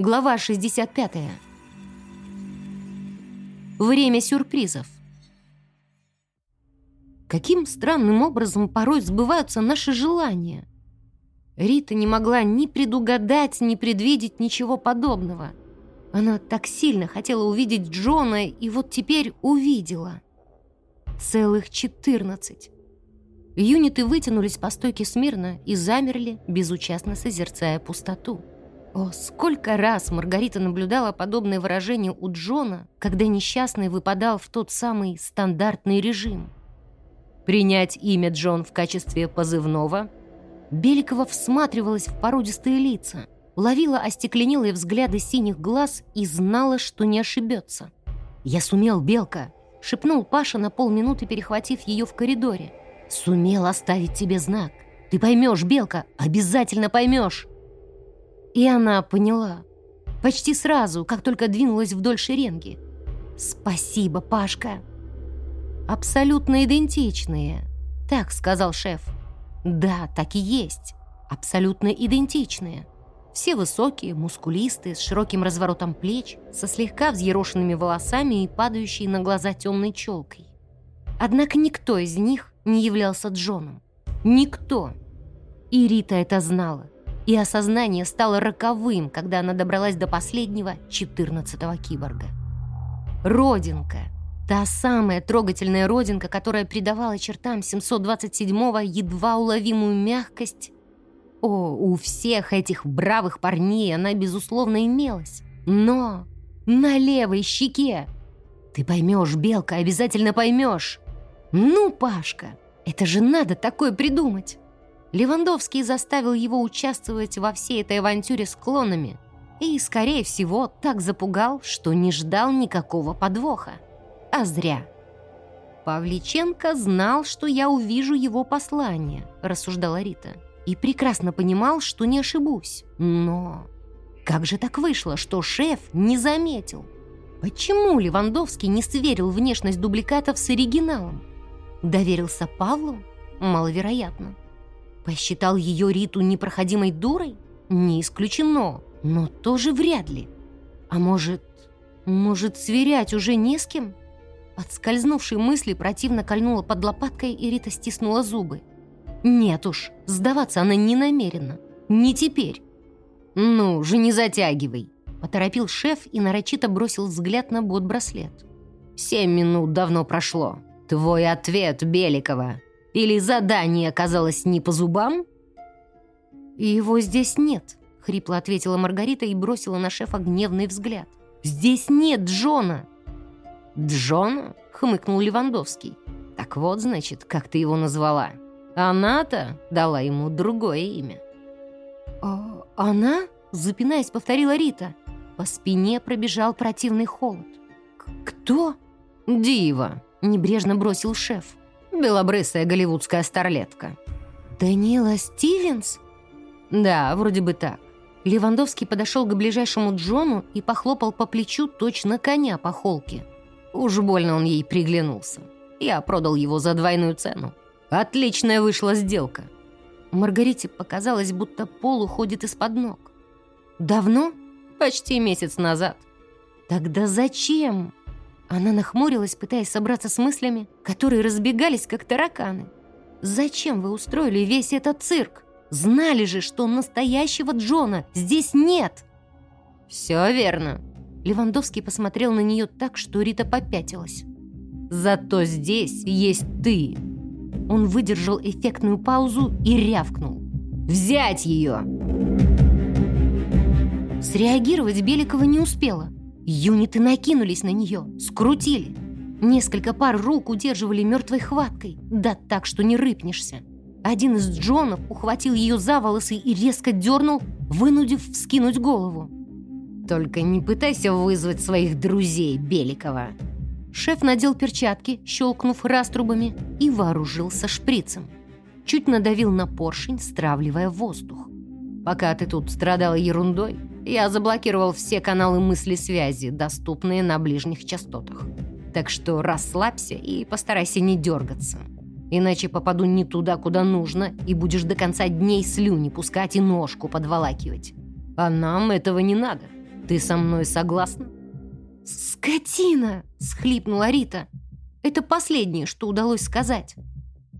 Глава 65. Время сюрпризов. Каким странным образом порой сбываются наши желания? Рита не могла ни предугадать, ни предвидеть ничего подобного. Она так сильно хотела увидеть Джона, и вот теперь увидела. Целых четырнадцать. Юниты вытянулись по стойке смирно и замерли, безучастно созерцая пустоту. О, сколько раз Маргарита наблюдала подобное выражение у Джона, когда несчастный выпадал в тот самый стандартный режим. Принять имя Джон в качестве позывного? Беликова всматривалась в породистые лица, ловила остекленелые взгляды синих глаз и знала, что не ошибется. «Я сумел, Белка!» — шепнул Паша на полминуты, перехватив ее в коридоре. Сумел оставить тебе знак. Ты поймешь, Белка, обязательно поймешь. И она поняла. Почти сразу, как только двинулась вдоль шеренги. Спасибо, Пашка. Абсолютно идентичные. Так сказал шеф. Да, так и есть. Абсолютно идентичные. Все высокие, мускулистые, с широким разворотом плеч, со слегка взъерошенными волосами и падающей на глаза темной челкой. Однако никто из них не являлся Джоном. Никто. И Рита это знала. И осознание стало роковым, когда она добралась до последнего, 14-го киборга. Родинка. Та самая трогательная родинка, которая придавала чертам 727-го едва уловимую мягкость. О, у всех этих бравых парней она, безусловно, имелась. Но на левой щеке. Ты поймешь, Белка, обязательно поймешь. «Ну, Пашка, это же надо такое придумать!» Левандовский заставил его участвовать во всей этой авантюре с клонами и, скорее всего, так запугал, что не ждал никакого подвоха. А зря. «Павличенко знал, что я увижу его послание», — рассуждала Рита, и прекрасно понимал, что не ошибусь. Но как же так вышло, что шеф не заметил? Почему Левандовский не сверил внешность дубликатов с оригиналом? Доверился Павлу? Маловероятно. Посчитал ее Риту непроходимой дурой? Не исключено, но тоже вряд ли. А может, может, сверять уже не с кем? От скользнувшей мысли противно кольнула под лопаткой, и Рита стиснула зубы. Нет уж, сдаваться она не намерена. Не теперь. «Ну же, не затягивай!» Поторопил шеф и нарочито бросил взгляд на бот-браслет. «Семь минут давно прошло. «Твой ответ, Беликова. Или задание оказалось не по зубам?» «Его здесь нет», — хрипло ответила Маргарита и бросила на шефа гневный взгляд. «Здесь нет Джона!» «Джона?» — хмыкнул Левандовский. «Так вот, значит, как ты его назвала. Она-то дала ему другое имя». «А она?» — запинаясь, повторила Рита. По спине пробежал противный холод. «Кто?» «Дива», Небрежно бросил шеф. Белобрысая голливудская старлетка. «Данила Стивенс?» «Да, вроде бы так». Левандовский подошел к ближайшему Джону и похлопал по плечу точно коня по холке. Уж больно он ей приглянулся. Я продал его за двойную цену. Отличная вышла сделка. Маргарите показалось, будто пол уходит из-под ног. «Давно?» «Почти месяц назад». «Тогда зачем?» Она нахмурилась, пытаясь собраться с мыслями, которые разбегались, как тараканы. «Зачем вы устроили весь этот цирк? Знали же, что настоящего Джона здесь нет!» «Все верно». Левандовский посмотрел на нее так, что Рита попятилась. «Зато здесь есть ты!» Он выдержал эффектную паузу и рявкнул. «Взять ее!» Среагировать Беликова не успела. Юниты накинулись на нее, скрутили. Несколько пар рук удерживали мертвой хваткой, да так, что не рыпнешься. Один из Джонов ухватил ее за волосы и резко дернул, вынудив вскинуть голову. «Только не пытайся вызвать своих друзей, Беликова!» Шеф надел перчатки, щелкнув раструбами, и вооружился шприцем. Чуть надавил на поршень, стравливая воздух. «Пока ты тут страдала ерундой, я заблокировал все каналы мысли-связи, доступные на ближних частотах. Так что расслабься и постарайся не дергаться. Иначе попаду не туда, куда нужно, и будешь до конца дней слюни пускать и ножку подволакивать. А нам этого не надо. Ты со мной согласна?» «Скотина!» — схлипнула Рита. Это последнее, что удалось сказать.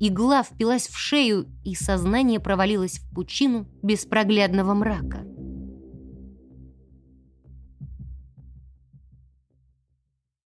Игла впилась в шею, и сознание провалилось в пучину беспроглядного мрака.